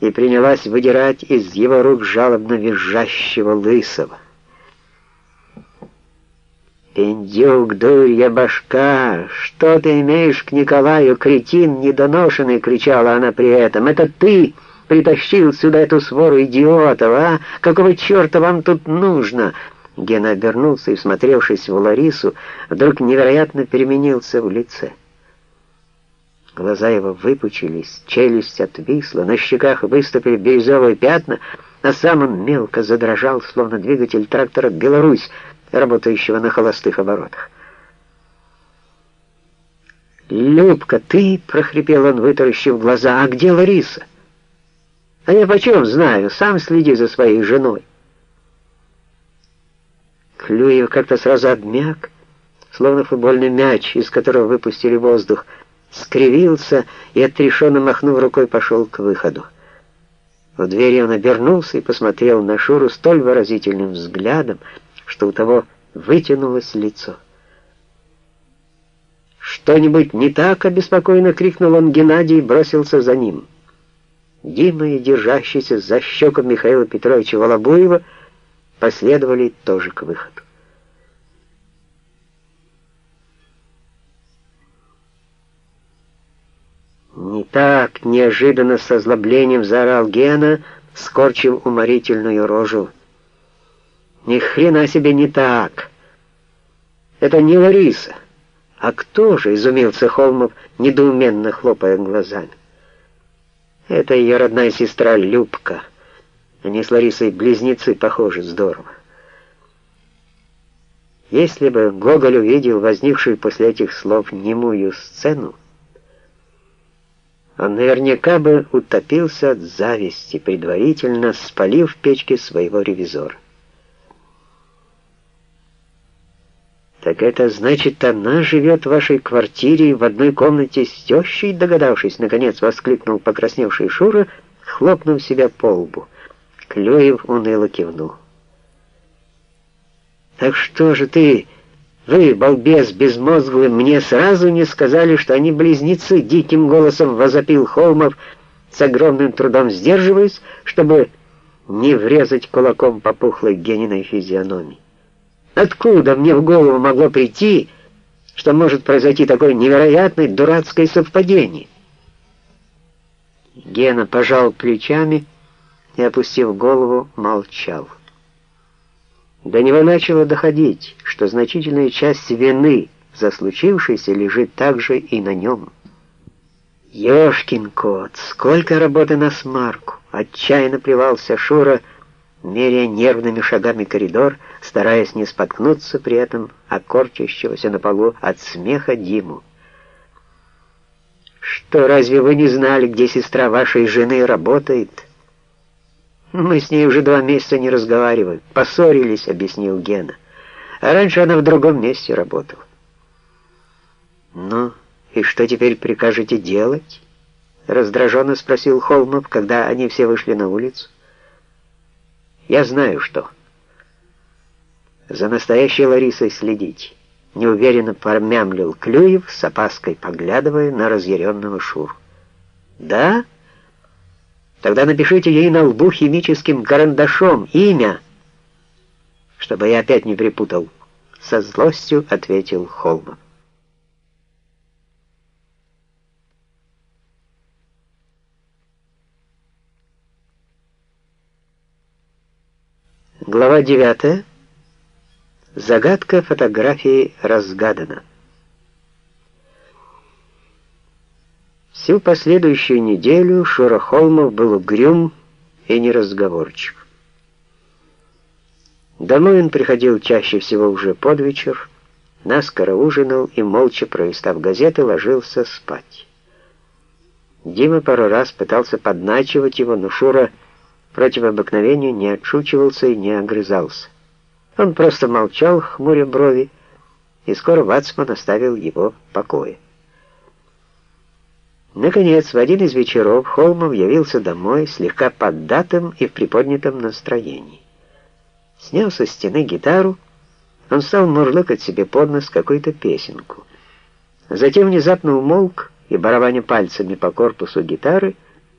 и принялась выдирать из его рук жалобно визжащего лысого. «Индюк, дурья башка! Что ты имеешь к Николаю, кретин недоношенный?» — кричала она при этом. «Это ты притащил сюда эту свору идиотов, а? Какого черта вам тут нужно?» Гена обернулся и, смотревшись в Ларису, вдруг невероятно переменился в лице. Глаза его выпучились, челюсть отвисла, на щеках выступили бирюзовые пятна, а сам он мелко задрожал, словно двигатель трактора «Беларусь», работающего на холостых оборотах. «Любка, ты!» — прохрипел он, вытаращив глаза. «А где Лариса?» «А я почем знаю? Сам следи за своей женой». Клюев как-то сразу обмяк, словно футбольный мяч, из которого выпустили воздух, скривился и, отрешенно махнув рукой, пошел к выходу. В двери он обернулся и посмотрел на Шуру столь выразительным взглядом, что у того вытянулось лицо. «Что-нибудь не так?» — обеспокоенно крикнул он Геннадий и бросился за ним. Дима и держащийся за щеку Михаила Петровича Волобуева последовали тоже к выходу. «Не так!» — неожиданно с озлоблением заорал Гена, скорчив уморительную рожу. Ни хрена себе не так. Это не Лариса. А кто же, изумился Холмов, недоуменно хлопая глазами. Это ее родная сестра Любка. Они с Ларисой близнецы, похожи здорово. Если бы Гоголь увидел возникшую после этих слов немую сцену, он наверняка бы утопился от зависти, предварительно спалив в печке своего ревизора. «Так это значит, она живет в вашей квартире в одной комнате с тещей?» Догадавшись, наконец воскликнул покрасневший Шура, хлопнув себя по лбу. Клюев уныло кивнул. «Так что же ты, вы, балбес безмозглый, мне сразу не сказали, что они близнецы?» Диким голосом возопил Холмов, с огромным трудом сдерживаясь, чтобы не врезать кулаком по пухлой Гениной физиономии. Откуда мне в голову могло прийти, что может произойти такое невероятное дурацкое совпадение? Гена пожал плечами и, опустив голову, молчал. До него начало доходить, что значительная часть вины за случившееся лежит также и на нем. «Ешкин кот, сколько работы на смарку!» Отчаянно плевался Шура, меряя нервными шагами коридор, стараясь не споткнуться при этом о корчащегося на полу от смеха Диму. «Что, разве вы не знали, где сестра вашей жены работает?» «Мы с ней уже два месяца не разговариваем. Поссорились», — объяснил Гена. «А раньше она в другом месте работала». «Ну, и что теперь прикажете делать?» — раздраженно спросил Холмов, когда они все вышли на улицу. «Я знаю, что». За настоящей Ларисой следить. Неуверенно промямлил Клюев, с опаской поглядывая на разъяренного Шуру. «Да? Тогда напишите ей на лбу химическим карандашом имя, чтобы я опять не припутал». Со злостью ответил Холмов. Глава девятая. Загадка фотографии разгадана. Всю последующую неделю Шура Холмов был угрюм и неразговорчив. Домой он приходил чаще всего уже под вечер, наскоро ужинал и, молча пролистав газеты, ложился спать. Дима пару раз пытался подначивать его, но Шура против обыкновения не отшучивался и не огрызался. Он просто молчал, хмуря брови, и скоро Вацман оставил его в покое. Наконец, в один из вечеров Холмов явился домой слегка поддатым и в приподнятом настроении. Снял со стены гитару, он стал мурлыкать себе под нос какую-то песенку. Затем внезапно умолк и, барабаня пальцами по корпусу гитары,